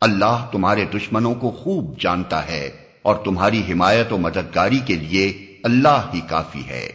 اللہ تمہارے دشمنوں کو خوب جانتا ہے اور تمہاری حمایت و مددگاری کے لیے اللہ ہی کافی ہے۔